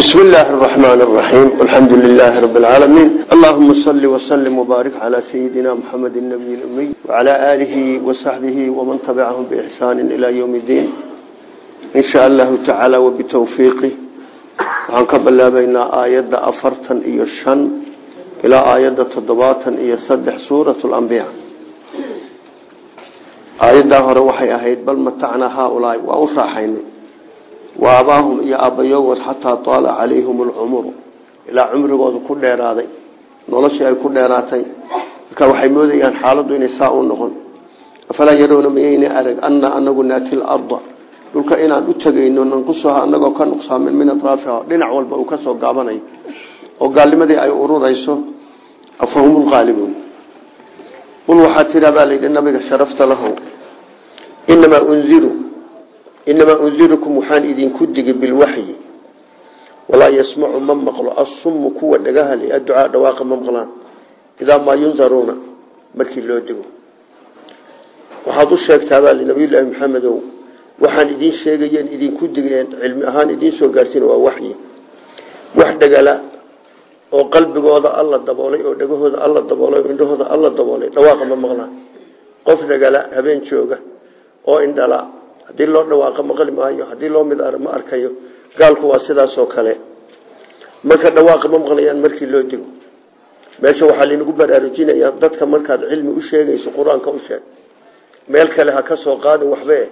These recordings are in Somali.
بسم الله الرحمن الرحيم والحمد لله رب العالمين اللهم صل وسلم وبارك على سيدنا محمد النبي الأمي وعلى آله وصحبه ومن تبعهم بإحسان إلى يوم الدين إن شاء الله تعالى وبتوفيقه عن قبل بين آيات أفرتا إيا الشن إلى آيات تضباطا إيا صدح سورة الأنبياء آيات هروحي أهيد بل متعنا هؤلاء wa abaahum iyo aabbayogood xataa taala calayhim alcumuru ilaa cumrigoodu ku dheeraaday noloshii ay ku dheeraatay. Marka waxay moodayaan xaaladdu inay saa u noqon. Afalaa yarowna miyayna arag anna anagu naati larda dhulka inaan u tegayno nanqusuha anagoo ka nuqsaamin min atraafiha dhinac walba uu ka soo gaabanayo oo gaalnimadii ay ururayso afahum lqaalibuun qul waxaa tiraa baa layihi nabiga sharafta lahow inamaa unziru inamaa unzirukum waxaan idinku digi bilwaxyi walaa yasmacu ma maqlo assumu kuwa dhagahali adducaa dhawaaqa ma maqlaan idaa maa yundaruuna markii loo digo waxaad u sheegtaa baa nabiyullaahi maxamedow waxaan idiin sheegayeen idinku digeen cilmi ahaan idiin soo gaarsiin waa waxyi wax dhagala oo qalbigooda alla daboolay oo dhagahooda alla daboolay oo indhahooda alla daboolay dhawaaqa ma maqlaan qof dhagala habeen jooga oo indhala haddii loo dhawaaqo maqli maayo. Haddii loo mid ma arkayo. Gaalku waa sidaasoo kale. Marka dhawaaqa ma maqlayaan markii loo digo meesha waxaa laynagu baraarujinayaa dadka markaad cilmi u sheegayso qur'aanka u sheeg. Meel kale ha ka soo qaadin waxbe.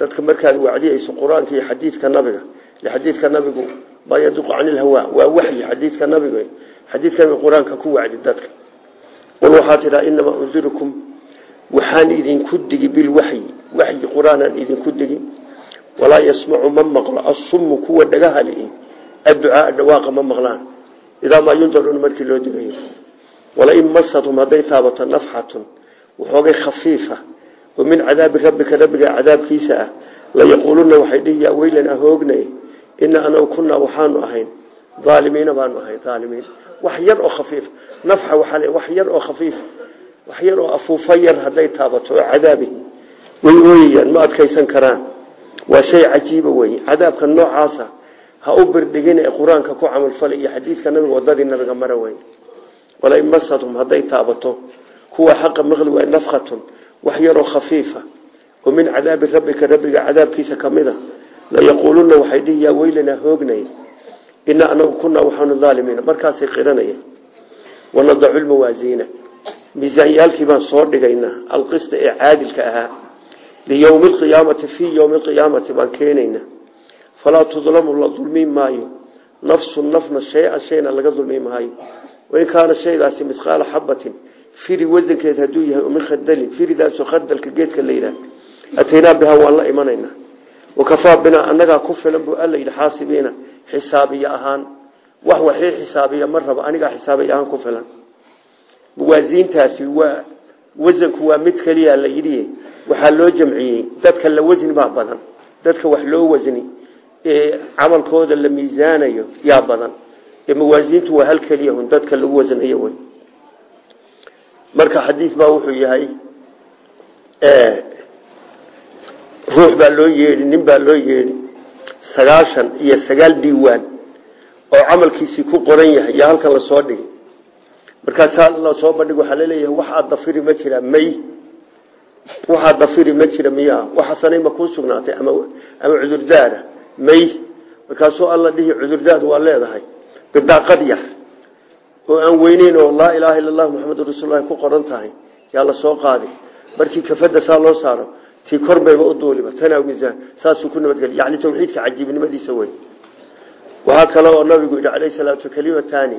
Dadka markaad wacdiyeyso qur'aanka iyo xadiidka nabiga. Xadiidka nabigu maa yaduqu cani lhawaa waa waxyi xadiidka nabiga. Xadiidka qur'aanka ku wacdi dadka. Qul waxaa tidhaa inamaa undirukum waxaan idinku digi bilwaxyi waxyi. Qur'aanaan idinku digi. Walaa yasmacu ma maqlo. Assumu kuwa dhagahali. Adducaaa dhawaaqa ma maqlaan. Idaa maa yundaruuna markii loo digayo. Walain masatum hadday taabato nafxatun. Waxoogay khafiifa. Oo min cadaabi rabbika rabbiga cadaabkiisa ah. Layaquuluna waxay dhihi yaa weylan ahoognay ina anagu kunaa waxaanu ahayn. Aalimiina baanu ahayn aalimiin wax yar oo khafiif. Nafxa waxaa wax yar oo afuufa yar hadday taabato oo cadaabihi way ooyayaan ma adkaysan karaan. Waa shay cajiiba wey cadaabka noocaasa ha u birdhigin ee qur'aanka ku camalfalay iyo xadiidka nabiga wadadii nabiga mara wey walain masatum hadday taabato kuwa xaqa maqli waay nafkhatun wax yaroo khafiifa oo min cadaabi rabbika rabbiga cadaabkiisa ka mid a layaquuluna waxay dhihi yaa weylana hoognay ina anagu kunaa waxaanu aalimiina markaasay wanadacu lmawaasiina miisaanyaalkii baan soo dhigaynaa alqista ee caadilka ahaa liyowmi alqiyaamati fii yowmi alqiyaamati baan keenaynaa. Falaa tudlamu la dulmi maayo. Nafsu nafna shay-an shayna laga dulmi maayo. Wain kaana shaygaasi midqaala xabatin firi wasankeed hadduu yahay min khardalin firidaasoo khardalka geedka la yidhaah ataynaa bihaa waan la imanaynaa. Wakafaa binaa annagaa ku filan buu alla yidhi xaasibiina xisaabiye ahaan. Wax waxii xisaabiya ma rabo anigaa xisaabiye ahaan ku filan muwaasiintaasi waa wasanku waa mid keliya la yidhi waxaa loo jamciyey. Dadka la wasni baa badan. Dadka wax loo wasni ee camalkooda la miisaanayo yaa badan. Ee mawaasiintu waa hal keliya hun dadka lagu wasnayo wey marka xadiis baa wuxuu yahay ruux baa loo yeedhi nin baa loo yeedhi sagaashan iyo sagaal diiwaan oo camalkiisii ku qoran yahay yaa halkan la soo dhigay markaasaa la soo bandhig waxaa la leeyahay waxaad dafiri ma jira may. Waxaad dafiri ma jira miyaa waxasanay ma kuu sugnaatay ama cudurdaara may. Markaasuu alla dhihi cudurdaad waa leedahay. Bidaaqad yar. Oo aan weyneyn oo laa ilaaha illa allah muxamedun rasuullahi ku qoran tahay yaa la soo qaadi. Markii kafada saa loo saaro tii kor bayba u duuliba tanaa miisaan saasuu ku nabadgely yani tawxiidka cajiibnimadiisa wey waxaa kale oo nabigu yidhi calayhi salaatu kalimataani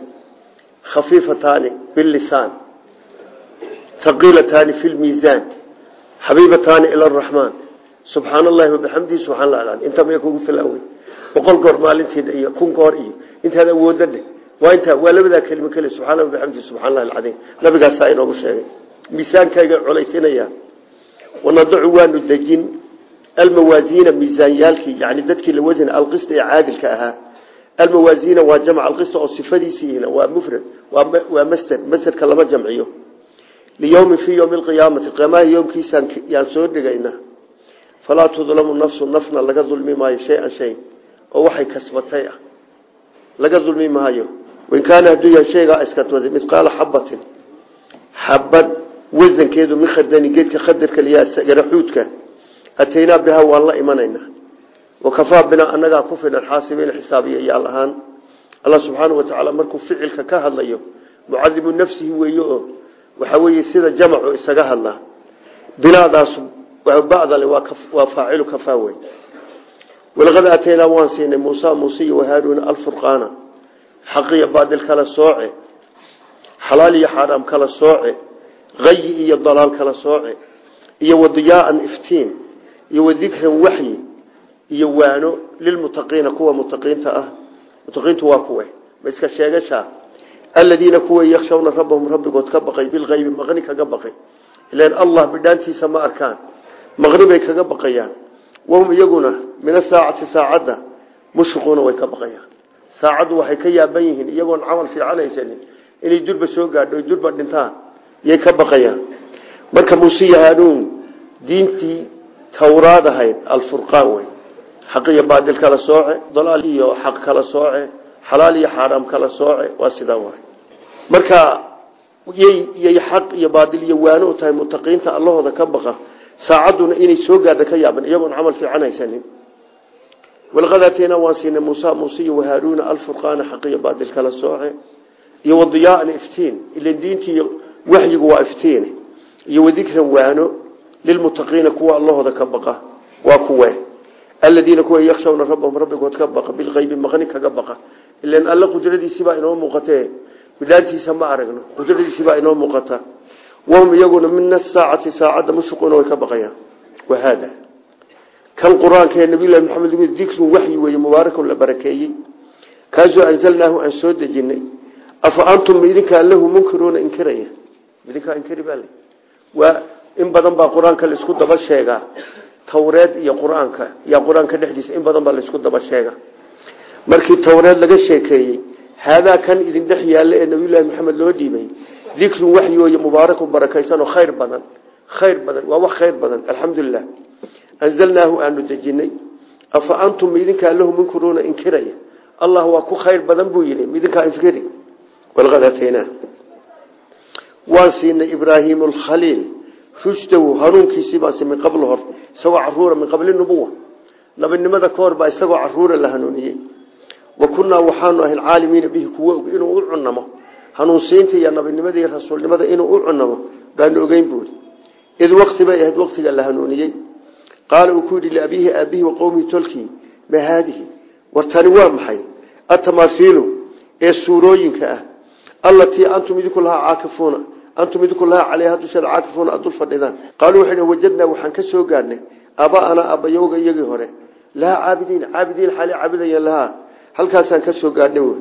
khafiifataani bilisaan haqiilataani fi lmiisaan xabiibataani ila araxmaan subxaana allahi wabixamdihi subxaan la al inta may kugu filan wey boqol goor maalintiida iyo kun goor iyo intaad awoodda dheh waa intaa waa labadaa kelimo keli subxaana bixamdihi subxana allahi alcadiim. Nabigaasaa inoogu sheegay. Miisaankayga colaysinayaan wanadacu waanu dejin. Almawaasiina miisaanyaalkii yani dadkii la wasna alqista ee caadilka ahaa almawaasiina waa jamc alqista oo sifadiisiina waa mufrad waa masder masderka lama jamciyo. Liyowmin fii yowmi alqiyaamati qiyaamaha yoomkiisaan yaan soo dhigaynaa falaa tudlamu nafsu nafna laga dulmi maayo shay-an shay oo waxay kasbatay ah. Laga dulmi maayo. Wain kaana hadduu yahay shaygaa iskatooday midqaala xabatin xabad wasankeedu min khardani geedka wakafaa binaa annagaa ku filan xaasibiina xisaabiya yaal ahaan allah subxaana wa tacaala markuu ficilka ka hadlayo mucadimu nafsihi weeye oo waxaa weeye sida jamacu isaga hadlaa binaadaas badale waa faacilu kafaa wey walaqad aataynaa waan siinay muusa muuse iyo wahaaruuna alfurqaana xaqiyo baadil kala sooce xalaal iyo xaaraam kala sooce hayi iyo dalaal kala sooce iyo waano lilmutaqiina kuwa mutaqiinta ah. Mutaqiintu waa kuwe. Ma iska sheegashaa aladiina kuwa yakshawna rabbahum rabbigood ka baqay bileybi maqni kaga baqay. Ilan allah bidhaantiisa ma arkaan maqni bay kaga baqayaan. Wahum iyaguna min asaacati saacadda mushriquuna way ka baqayaan. Saacaddu waxay ka yaaban yihiin iyagoon camal fiican haysanin inay durba soo gaadho durba dhintaan yay ka baqayaan. Marka haanuun diintii tawraad ahayd alfurqaan wey xaq iyo baadil kala sooce dalaal iyo xaq kala sooce xalaal iyo xaaraam kala sooce waa sidaa waay. Marka yay yay xaq iyo baadil iyo waano u tahay mutaqiinta allahooda ka baqa saacadduna inay soo gaadho ka yaaban iyagoon camal fiican haysanin. Walaqad aataynaa waan siinay muusa muuse iyo wahaaruuna alfurqaana xaq iyo baadil kala sooce iyo wadiyaaan iftiin ilan diintii waxyigu waa iftiin iyo wadikran aladiina kuwa yakshawna rabbahum rabbigood ka baqa bilqeybi maqni kaga baqa. Ilan alla qudradiisibaa inoo muuqatee bidhaantiisa ma aragno qudradiisibaa inoo muuqata. Wahum iyaguna min asaacati saacadda mushriquuna way ka baqayaan. Wahaada kan qur'aanka ee nabiylahi maxamed lagu dikrun waxyi weeye mubaarakun la barakeeyey. Kaasoo anzalnaahu aan soo dejinay. Afa antum idinkaa lahu munkiruuna inkiraya. Idinkaa inkiri baa waa tawreed iyo qur'aanka yaa qur'aanka dhexdiisa in badan baa la isku daba sheega. Markii tawreed laga sheekeeyey haadaa kan idin dhex yaalla ee nabiyullaahi maxamed loo dhiibay dikrun waxyooye mubaarakun barakaysan oo khayr badan khayr badan waa wax khayr badan alxamdulilah anzalnaahu aanu dejinay. Afa antum idinkaa lahu munkiruuna inkiraya? Allah waa ku khayr badan buu yidhi midinkaa inkiri. Walaqad ataynaa waan siinay ibraahiim rushdahu hanuunkiisii baan si min qabl hor isagoo caruura min qabli nubuwa nabinimada ka hor baa isagoo caruura la hanuuniyey. Wa kunnaa waxaanu ahayn caalimiina bihi kuwo og inuu u cunamo hanuunsiinta iyo nabinimada iyo rasuulnimada inuu u cunamo baanu ogeyn buuri. Id waqti bay ahayd waqtiga la hanuuniyey. Qaala uu ku yidhi liabiihi aabihi wa qowmihi tolkii ma haadihi? War tani waa maxay? Atamaasiilu ee suurooyinka ah allatii antum idinku lahaa caakifuuna antum idinku lahaa caleyha dusheeda caakifuuna aad dul fadhidaan qaaluu waxay dhi wajadnaa waxaan ka soo gaadhnay aaba'anaa aabbayowga iyagii hore lahaa caabidiin caabidiin xaali caabidayeen lahaa halkaasaan ka soo gaadhnay wey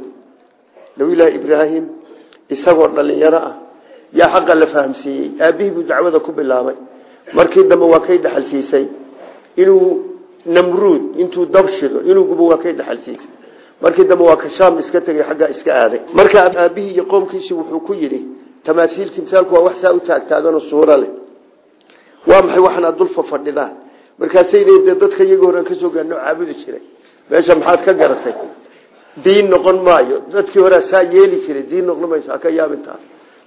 nabiyullaahi ibraahim isagoo dhalinyaro ah yaa xaqa la fahamsiiyey aabihii buu dacwada ku bilaabay markii dambe waa kay dhaxalsiisay inuu namruud intuu dab shido inuu gubo waa kay dhaxalsiisay markii dambe waa ka shaam iska tegay xaggaa iska aaday marka aabihii iyo qoomkiisii wuxuu ku yidhi tamaasiil timsaalku waa wax saa u taagtaaganoo suuro leh. Waa maxay waxaan aad dulfa fadhidaa markaasay leeyiin dee dadka iyagii horean ka soo gaadhnoo caabudi jiray meesha maxaad ka garatay? Diin noqon maayo. Dadkii horea saa yeeli jiray diin noqon mayso haka yaabintaa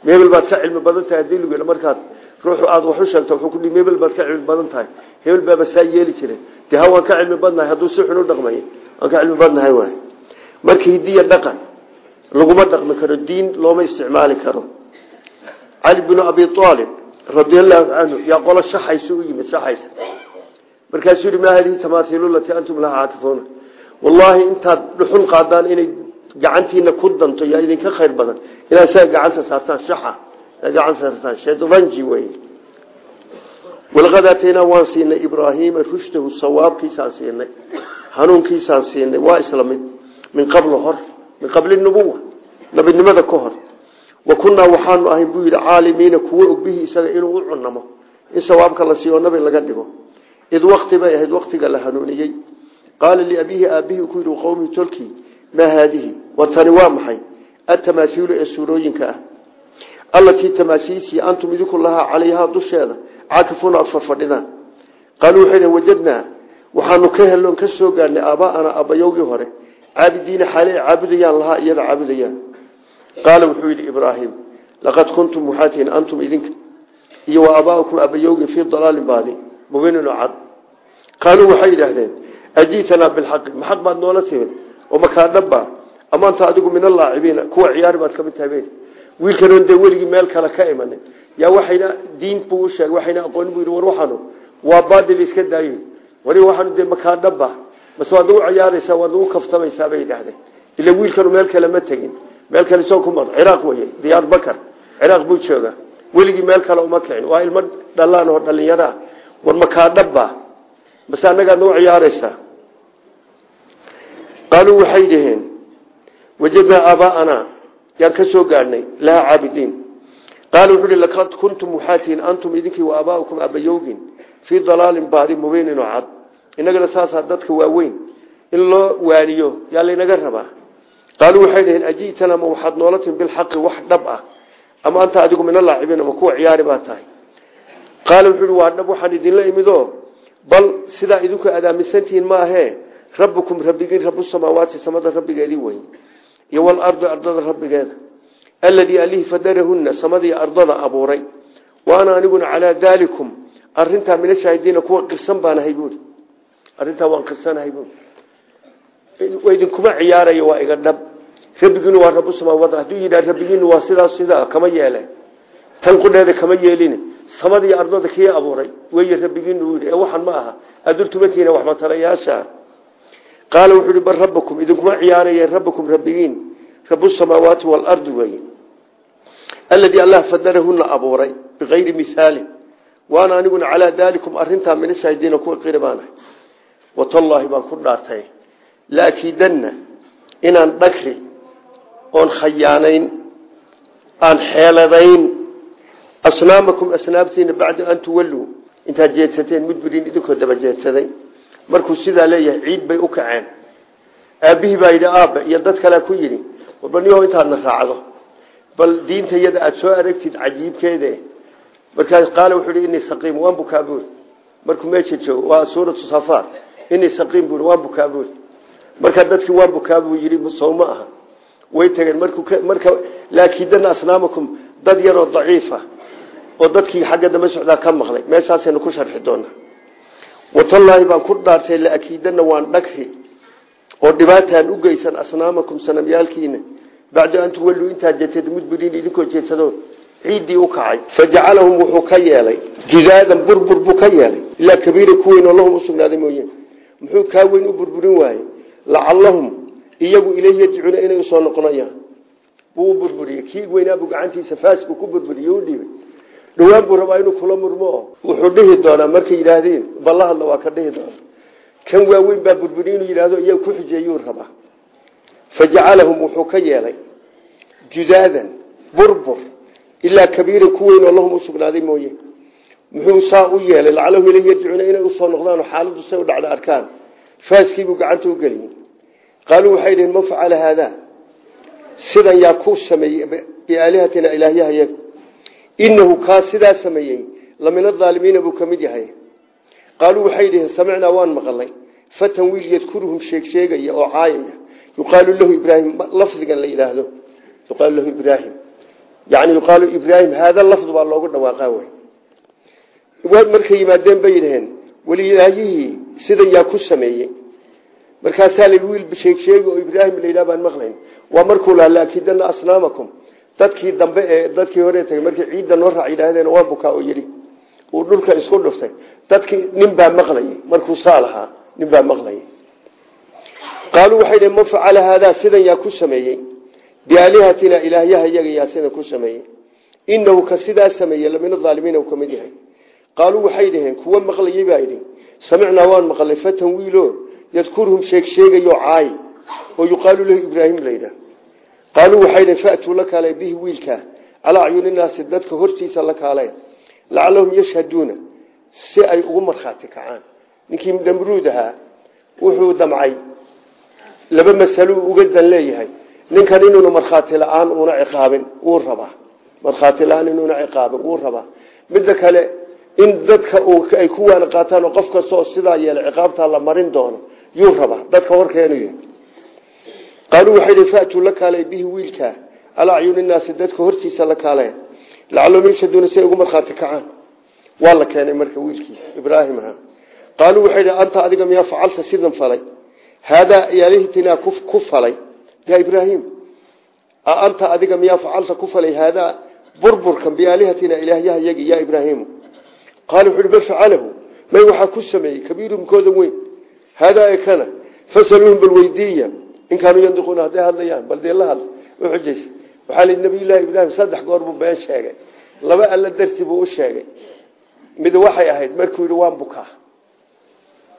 mebel baad ka cilmi badan tahay haddii lagu markaad ruuxu aada wax u sheegto wuxuu ku mebel baad ka cilmi badan tahay. Hebel baaba saa yeeli jiray dee ha waan ka cilmi badnahay hadduu si cali binu abi aalib radiallahu canhu yaa qolo shaxaysa u yimid shaxaysa markaasuu yihi maa hadihi tamaaiilu latii antum laha caakifuuna wallaahi intaad dhuxul qaadaan inay gacantiina ku danto yaa idinka khayr badan. Inaad saa gacanta saartaan shaxa gacanta saartaan shayranji wey walaqad aataynaa waan siinay ibraahiima rushdahu sawaabkiisaan siinay hanuunkiisaan siinay. Waa isla mid min qabl hor min qabli nubuwa nabinimada ka hor wa kunnaa waxaanu ahayn buu yidhi caalimiina kuwo og bihi isaga inuu u cunamo in sawaabka la siiyo nabi laga dhigo. Id wakti bay ahayd waktiga la hanuuniyey. Qaala liabiihi aabihii ku yidhi qowmihi tolkii maa haadihi? War tani waa maxay? Atamaasiilu ee suurooyinka ah. Allatii tamaasiisii antum idinku lahaa calayhaa dusheeda caakifuuna aad farfadhidaan qaaluu waxay wajadnaa waxaanu ka helloon ka soo gaadhnay aaba'ana aabbayowgii hore. Caabidiina xaale ay caabudayaan lahaa iyada caabudayaan qaala wuxuu yidhi ibraahim laqad kuntum waxaa tihiin antum idinka iyo wa abaaukum abayowgi fii dalaalin baadi mubinin oo cad qaaluu waxay yidhaahdeen ajiitanaa bilxaqi maxaq baad noola timid oo makaa dhabba amaanta adigu min allaacibiina kuwa ciyaari baad ka mid tahay wiilkanoon dee weligii meel kale ka imanin yaa waxayna diin buu u sheegay waxayna aqooni buu yidhi war waxaanu waa baadil iska daayo wari waxaanu dee makaa dhabba base waad tegin meel kale soo kuma ciraaq weye diyaar bakar. Ciraaq buu jooga weligii meel kale uma kicin. Waa ilmo dhalaan oo dhalinyaro ah. War makaa dhabba base annagaad nagu ciyaaraysaa? Qaaluu waxay dhaheen wajadnaa aabaa'anaa yaan ka soo gaadhnay laha caabidiin qaala wuxuu kuntum waxaa tihiin antum idinkii wa aabaa'ukum abayowgin fii dalaalin baadi mubiinin oo cad. Innagana saasaa dadka waaweyn. In loo waaniyo yaa laynaga rabaa qaaluu waxay dhaheen aji'tana ma waxaad noola tihin bilxaqi wax dhab ah ama anta adigu min allaacibiin ama kuwa ciyaari baa tahay qaala wuxuu uhi waa dhab waxaan idinla imidoo bal sidaa idinku adaamisantihiin maahee rabbukum rabbigiin rabu samaawaati samada rabbigeedii wey iyo walardi ardada rabbigeeda alladii alihi fadarahunna samadii ardada abuuray wa ana aniguna calaa daalikum arintaa mina shaahidiina kuwa qirsan baanahay buuri arrintaa waan qirsanahay idinkuma ciyaaraya waa iga dhab. Rabbigiinu waa rabu samaawaat hadduu yidhah rabbigiinu waa sidaas sidaa kama yeele. Tan qudheeda kama yeelin. Samadii ardada kii abuuray wey rabbigiinu yidhi ee waxan ma aha. Adultumatiina waxmatalayaasha qaala wuxuu hi bal rabbakum idinkuma ciyaaraya rabbakum rabbigiin. Rabu samaawaati waalardi weye alladii allah fadarahuna abuuray bikayri mihaalin waana aniguna calaa daalikum arintaa mina shaahidiina kuwa qiri baanahay watallaahi baan ku dhaartay laakiidanna inaan dhagri oon khayaanayn aan xeeladayn. Asnaamakum asnaabtiina bacda an tuwalluu intaad jeedsateen mudbiriin idinkoo daba jeedsaday. Markuu sidaa leeyahay ciid bay u kaceen. Aabbihii baa yidhi aabba iyo dad kalea ku yidhi balniyaho intaadna raacdo. Bal diinta iyada aada soo aragtid cajiibkeede. Markaas qaala wuxuu hi inii saqiim waan bukaa buuri markuu meesha joogo waa suuratu markaa dadkii waan bukaa buu yidhi sow ma aha. Way tageen marka laakiidana asnaamakum dad yaroo daciifa oo dadkii xagga dambe socdaa ka maqlay meeshaasaynu ku sharxi doonaa. Watallaahi baan ku dhaartay laakiidana waan dhagri oo dhibaataan u geysan asnaamakum sanamyaalkiina. Bacda an tuwalluu intaad jeeteed mudbiriin idinkoo jeedsado ciiddii u kacay. Fajacalahum wuxuu ka yeelay jidaadan burbur buu ka yeelay. Ilaa kabiira ku weyn oo lahum usugnaaday mooye. Muxuu kaa weyn u burburin waayey lacallahum iyagu ilayhi yarjicuuna inay u soo noqonayaan. Wuu u burburiyey kii weynaabuu gacantiisa faasbuu ku burburiyey u dhiibay. Dhawaan buu rabaa inuu kula murmo. Wuxuu dhihi doonaa markay yidhaahdeen balla hadla waa ka dhihi doona kan waaweyn baa burburi inuu yidhahdo iyaga ku xijeeyuu rabaa. Fajacalahum wuxuu ka yeelay judaadan burbur ilaa kabiiran ku weyn oo lahum usugnaaday mooye. Muxuu saa u yeelay oo arkaan faaskiibuu gacanta u geliyey. Qaaluu waxay dhiheen man facala haadaa sidan yaa ku sameeyey biaalihatina ilaahyahayaga inahu kaa sidaa sameeyey lamin adaalimiina buu ka mid yahay. Qaaluu waxay dhiheen samicnaa waan maqalay fatan wiil yadkuruhum sheegsheegaya oo caayaya. Yuqaalu lahu ibraahim lafdigan la yidhaahdo. Yuqaalu lahu ibraahim. Yani yuqaalu ibraahim haada lafdu baa welilaayihii sidan yaa ku sameeyey. Markaasaa la wiil sheegsheegi oo ibraahim la yidhah baan maqlayn waa markuu lahaa laakidana asnaamakum dadkii dambe ee dadkii hore tagay markii ciidda noo raac waa bukaa oo yidhi. Uu dhulka isku dhuftay. Dadkii nin baa maqlayay. Markuu saa lahaa nin baa maqlayay. Qaaluu waxay dhhen man facala haadaa sidan ku sameeyey? Biaalihatina ilaahyaha iyaga yaa sidan ku sameeyey? Inahu ka sidaa sameeyey lamin aalimiina uu ka qaaluu waxay dhaheen kuwa maqlayay baa yidhi samicnaa waan maqlay fatan wiilo yadkuruhum sheegsheegayo caay oo yuqaalu lahu ibraahim layidhaah qaaluu waxay dhaheen faatuu la bihi wiilkaa calaa acyuninaasi dadka hortiisa la kaaleen lacalahum si ay ugu markhaati kacaan ninkii namruud ahaa wuxuu damcay laba masalo uga dan leeyahay ninkan inuuna markhaati la'aan ciqaabin wuu rabaa markhaati la'aan inuuna ciqaabin wuu rabaa midda kale in dadka ay ku waana qaataan qof kasta oo sidaa yeela ciqaabtaa la marin doono yuu rabaa dadka horkeenu yii qaaluu waxay la kaalay bihi wiilkaa calaa acyuni dadka hortiisa la kaale lacalahum yashhaduuna si ugu markhaati kacaan. Waa la keenay marka wiilkii ibraahim ahaa. Qaaluu waxay anta adiga miyaa facalta sidan falay? Haadaa yaalihitinaa ku falay? Yaa ibraahim anta adiga miyaa facalta ku falay? Haadaa burburkan biaalihatina ilaahyahayagi yaa ibraahimu qaala wuxu uhi bal facalahu may waxaa ku sameeyey kabiirumkooda weyn haadaa e kana fasaluuhum bal weydiiya in kaanuu yandiquuna hadday hadlayaan bal dee la hadla uxujaysa waxaa lii nabiyullaahi ibraahim saddex goor buu been sheegay laba alla darti buu u sheegay mid waxay ahayd markuu yidhi waan bukaa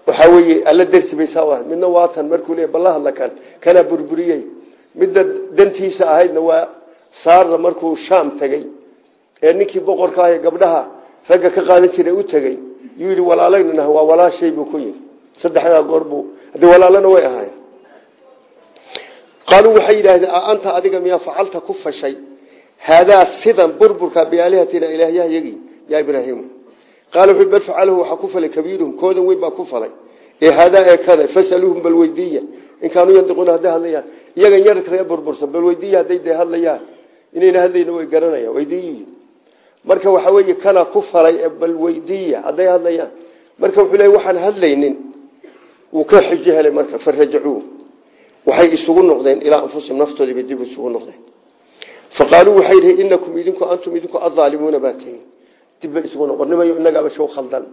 waxaa weeye alla darti bay saa ahayd midna waatan markuu leey bal la hadla kan kanaa burburiyey midda dantiisa ahaydna ah ragga ka qaadan jiray u tegey. Yuu yidhi walaalayna waa walaashay buu ku yidhi. Saddexdaa goor buu walaalana way ahayn qaaluu waxay yidhaahdeen anta adiga miyaa facalta ku fashay? Haadaa sidan burburka biaalihatina ilaahyahayagii yaa ibraahimu qaala bal facalahu waxaa ku falay kabiiruhum koodan weyn baa ku falay. Ee haadaa ee kada fasaluuhum bal weydiiya. In kaanuu yandiquuna hadday hadlayaan iyagan yarkare burbursan bal weydiiya hadday hadlayaan. Inayna hadlayna way garanayaan weydiiyi marka waxa weeye kana ku falay bal weydiiya hadday hadlayaan. Marka wuxuu leey waxaan hadlaynin. Wuu ka xujo marka farajacuu waxay isugu noqdeen ilaa anfusihim naftoodiibay dib isugu noqdeen. Faqaaluu waxay yihi inakum idinku antum idinku adaalimuuna baa tihiin dibbay isugu noqonimayo inagaaba show khaldan.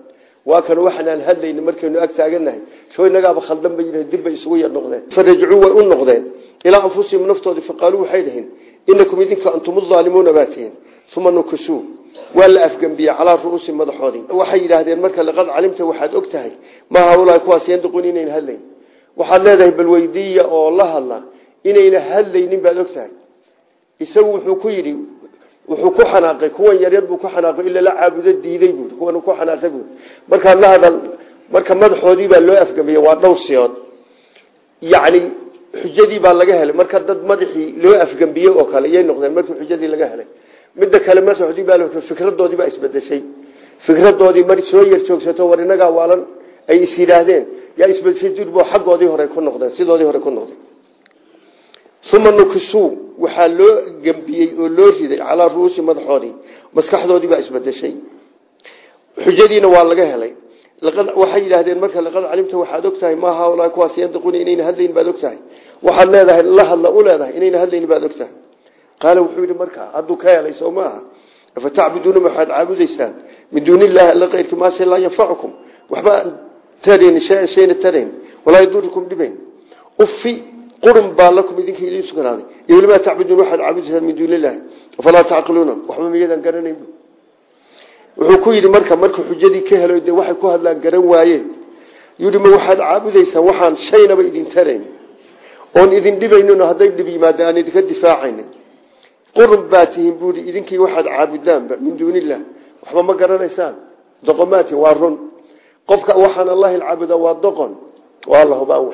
Waa kan waxaanaan hadlayni markaynu ag taaganahay show inagaaba khaldan bay yidhaheen dibbay isugu yar noqdeen. Farajacuu way u noqdeen. Ilaa anfusihim naftoodii faqaaluu waxay dhaheen inakum idinku antum adaalimuuna baa tihiin uma waa la afgembiyey calaa ru'uusi madaxoodii waxay yidhaahdeen marka laqad calimta waxaad og tahay maa haulaai kuwaas yandiquun inayn hadlayn. Waxaad leedahay bal weydiiya oo la hadla inayna hadlaynin baad og tahay. Isagu wuxuu ku yidhi wuxuu ku xanaaqay kuwan yaryar buu ku xanaaqay ila la caabudo diiday buui kuwan ku xanaaqay buui markaa la hadal marka madaxoodii baa loo afgembiyey waa dhowr siyood. Yacni xujadii baa laga helay midda kale madaxoodii baa fikradoodii baa isbedeshay fikradoodii mar soo yar joogsato war inagaa waalan ay is yidhaahdeen. Isbedeshay durbo xaggoodii hore ku noqdeen sidoodii hore ku noqdeen uma nukisuu waxaa loo gembiyey oo loo riday calaa ruusi madaxoodii. Maskaxdoodii baa isbedeshay xujadiina waa laga helay. Waxay yidhaahdeen marka laqad calimta waxaad og tahay maa haulaa kuwaas yandiquuna inayna hadlayn baad og tahay waxaad leedahay la hadla u leedahay inayna hadlayn baad og tahay qaala wuxuu yidhi markaa hadduu ka helay soo maaha afatacbuduuna waxaad caabudaysaan? Min duuni illahi alla keyrki maa shay laa yanfacukum waxba tarayn shayna tarayn walaa yadurukum dhibayn. Ufi qurun baa lakum idinka idiin sugnaaday. Iyo welimaa tacbuduun waxaad caabudaysaan min duuni illahi afalaa tacqiluuna waxba miyadan garanayn wuxuu ku yidhi marka markuu xujadii ka helo dee waxay ku hadlaan garan waayeen yidhi ma waxaad caabudaysaan? Waxaan shaynaba idin tarayn oon idin dhibaynino hadday dhib qurun baa tihiin buui idinkii waxaad caabudaanba min duuni illah waxba ma garanaysaan. Doqomaati waa run. Qofka waxaan allahi caabuda waa doqon. Waa la hubaa w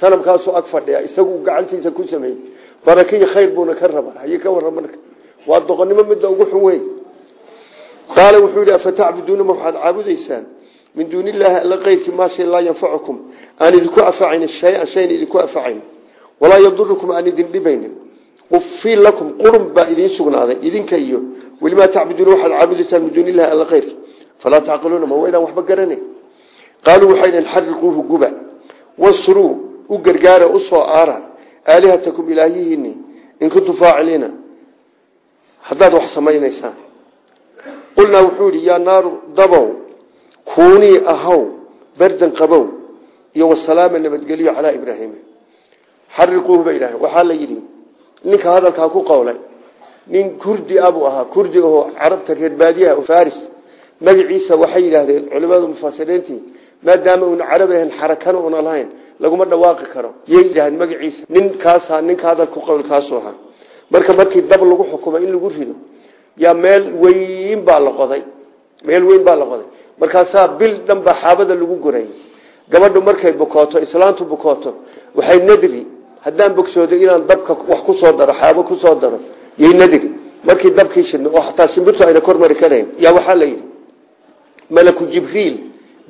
sanamkaasuu ag fadhiya isagu gacantiisa ku sameeyey. Barakiyo khayr buuna ka rabaa haye ka warra marka. Waa doqonnimo midda ugu xun wey qaala wuxuu yidhi afatacbuduuna ma waxaad caabudaysaan? Min duuni illaahi alla keyrkii maa shay laa yanfacukum. Aan idinku afacayn idin dhibaynin ufiin lakum qurun baa idiin sugnaaday idinka iyo. Welimaa tacbuduuna waxaad caabudaysaan min duuni illahi alla keyrki falaa tacqiluuna ma waydaan waxba garanayn qaaluu waxay dhaheen xariquuhu guba. Wasruu u gargaara u soo aara. Aalihatakum ilaahyihiini in kuntum faaciliina. Haddaad wax samaynaysaan. Qulnaa wuxuu yidhi yaa naaru dabow. Kuunii ahaw bardan qabow. Iyo wasalaama nabadgelyo calaa ibraahiima xariquuhu ninka hadalkaa ku qowlay. Nin kurdi ah buu ahaa. Kurdi ahoo carabta reer baadiyaha faris magaciisa waxay yidhaahdeen culimada mufasiriintii maadaama uuna carab ahayn xarakana una lahayn laguma dhawaaqi karo. Yay yidhahdeen magaciisa ninkaasaa ninka hadal ku qowl kaasuu ahaa. Marka markii dab lagu xukumay in lagu rido yaa meel weyn baa la qoday. Meel weyn baa la qoday. Markaasaa bil dhan baa xaabada lagu gorayy gabadhu markay bukooto islaantu bukooto waxay nadri haddaan bogsoodo inaan dabka wax ku soo daro xaabo ku soo daro yay nadri markii dabkii shidno oo xataa shimbirtu ayna kormari karayn yaa waxaa la yidhi malaku jibriil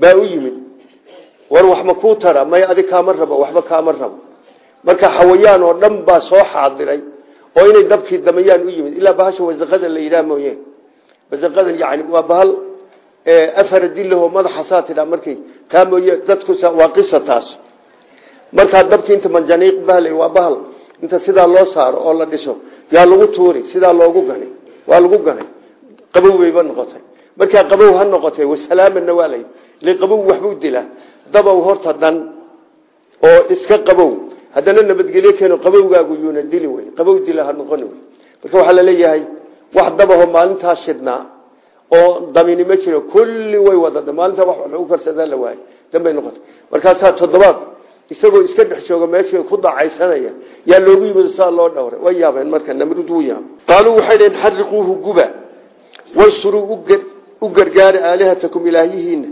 baa u yimid war wax ma kuu tara may adig kaama rabo waxba kaama rabo. Marka xawayaan oo dhan baa soo xaadiray oo inay dabkii damayaan u yimid. Ilaa bahasha wasaqada la yidhaah mooye. Wasaqadan yani waa bahal afara dilaho madaxa saa markay taa mooye dadku waa qisa taas markaa dabkii inta manjaniiq bahla waa bahal inta sidaa loo saaro oo la dhiso yaa lagu tuuri sidaa loogu ganay waa lagu ganay qabow bayba noqotay. Markaa qabow ha noqotay wasalaamanna waa lay li qabow waxbuu dilaa. Dabow horta dan oo iska qabow. Haddana nabadgelyo keeno qabowgaagu yuuna dili wey. Qabow dila ha noqoni wey. Marka waxaa la leeyahay wax dabaho maalintaa shidhnaa oo damini ma jiro kulli way waddada maalintaa wax lagu karsadaa la waayo dambay noqotay. Markaasaa toddobaad isagoo iska dhex jooga meeshii ku dacaysanaya yaa loogu yimid saa loo dhowray way yaabeen marka namrud wuu yaabay. Qaaluu waxay dhaheen xariquuhu guba wansuruu u gargaara aalihatakum ilaahyihiina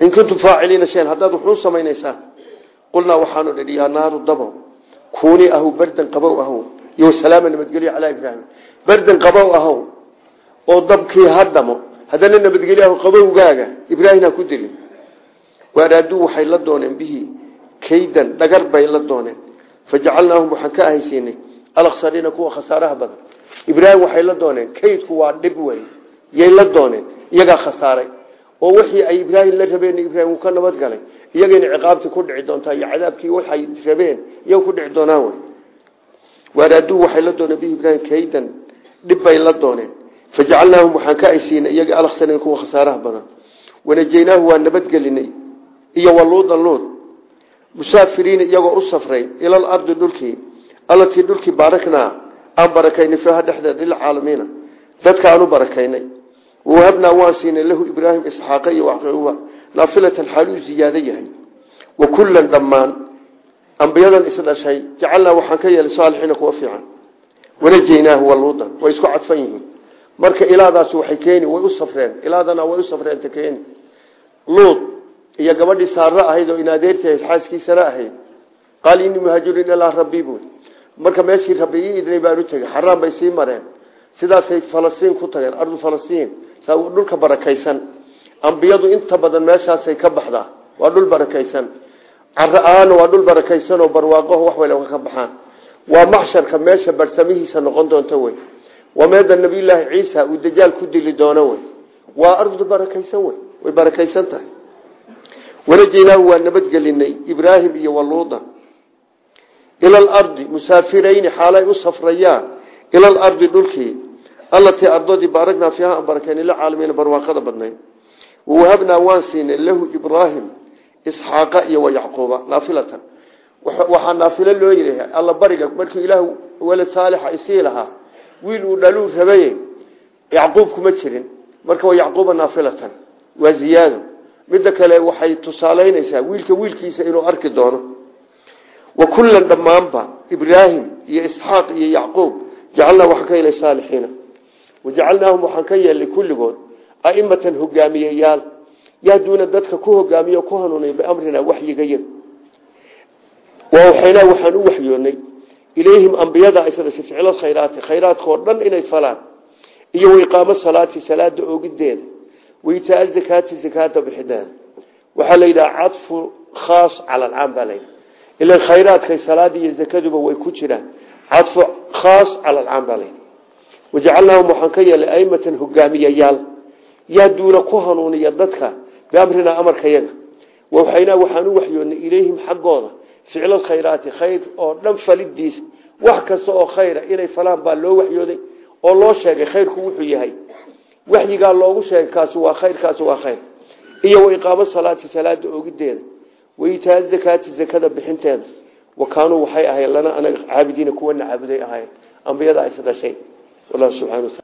in kuntum faaciliina shayan haddaad wuxuu samaynaysaan. Qulnaa waxaanu dhi yaa naaru dabow kuunii ahu bardan qabow ahow iyo salaama nabadgelyo calaa ibraahim. Bardan qabow ahow oo dabkii ha dhamo haddana nabadgelyo ahu qabowgaaga ibraahim ku dilin. Waaraaduu waxay la dooneen bihi kaydan dhagar bay la dooneen. Fajacalnaahum waxaan ka ahaysiinay. Alaksariina kuwa khasaaraha badan. Ibraahim waxay la dooneen. Kaydku waa dhib weyn. Yay la dooneen. Iyagaa khasaaray. Oo wixii ay ibraahim la rabeen ibraahim uu ka nabad galay iyagayna ciqaabtii ku dhici doontaa iyo cadaabkii waxay rabeen iyaga ku dhici doonaan wey waaraaduu waxay la dooneen bihi ibraahim kaydan dhib bay la dooneen. Fajacalnaahum waxaan ka ahaysiinay iyagii alaksariina kuwa khasaaraha badan. Wanajeynaahu waa iyo waluudan luud musaafiriina iyagoo u safray ilal ardi dhulkii allatii dhulkii baaraknaa aan barakaynay fiiha dhexdeed lilcaalamiina dadka aan u barakaynay. Wahabnaa waan siinay lahu ibraahim isxaaqa iyo wacquuba naafilatan xaaluu ziyaado yahay. Wa kullan dhammaan. Ambiyadan isdhashay jacalnaa waxaan ka yeelay saalixiina kuwa fiican. Wanajeynaahu waluudan way isku cadfan yihiin. Marka ilaadaasi waxay keeni way u safreen. Ilaadana way u safreen iyo gabadhii saarra ahayd oo inadeerti ahayd xaaskiisana ahayd. Qaal inii muhaajirin ilaa rabbii buui marka meeshii rabbi ii idnay u tegey xaraan bay sii mareen. Sidaasay falastiin ku tageen ardu falastiin dhulka barakaysan. Ambiyadu inta badan meeshaasay ka baxdaa waa dhul barakaysan. Cara-aana waa dhul barakaysan oo barwaaqaho wax wal ka baxaan. Waa maxsharka meesha barsamihiisa noqon doonta wey. Waa meeda nabiyulaahi ciisa uu dajaal ku dili doono wey. Waa ardu barakaysan wey way barakaysan tahay wanajeynaahu waa nabadgelinay ibraahim iyo waluuda. Ila alardi musaafirayni xaalay u safrayaan. Ila alardi dhulkii. Allatii ardadii baaragnaa fiiha aan barakayna lilcaalamiina barwaaqada badnayd. Wawahabnaa waan siinay lahu ibraahim isxaaqa iyo wayacquuba naafilatan. Waxaa naafilo loo yidhi alla bariga markii ilaah walad saalixa isii lahaa wiil uu dhaluu rabaye yacquub kuma jirin. Marka waa yacquuba naafilatan. Waa midda kale waxay tusaaleynaysaa wiilka wiilkiisa inuu arki doono. Wa kullan dhammaanba ibraahim iyo isxaaq iyo yacquub jacalnaa waxaan ka yeelay saalixiina. Wajacalnaahum waxaan ka yeelnay kulligood aimatan hogaamiyeyaal. Yahduuna dadka ku hogaamiyo ku hanuunay biamrina waxyiga yaga waxaynaa waxaan u waxyoonay ilayhim ambiyada isdhashay ficlo khayraati khayraadkao dhan inay falaan iyo waiqaamo salaati salaada oogideeda waitaa zakaati zakaata bixideeda waxaa la yidhaha cadfu khaas cala alcaam baa layidhaha ila khayraadkay salaada iyo zakaduba way ku jiraan. Cadfu khaas cala alcaam baa layidhaha wajacalnaahum waxaan ka yeelay aimatan hogaamiyayaal. Yahduuna ku hanuuniya dadka biamrinaa amarka yaga waxaynaa waxaan u waxyoonay ilayhim xaggooda. Ficlo khayraati khayr oo dhan falidiisa wax kasta oo khayra inay falaan baa loo waxyooday oo loo wuxuu yahay waxyigaa loogu sheegay kaasi waa khayr kaasi waa khayr. Iyo waiqaamo salaati salaada oogideeda waitaa zakaati zakada bixinteeda. Wa kaanuu waxay ahayn lana anaga caabidiina kuwana caabuday ahayn. Ambiyada is dhashay wallahu subxana wataala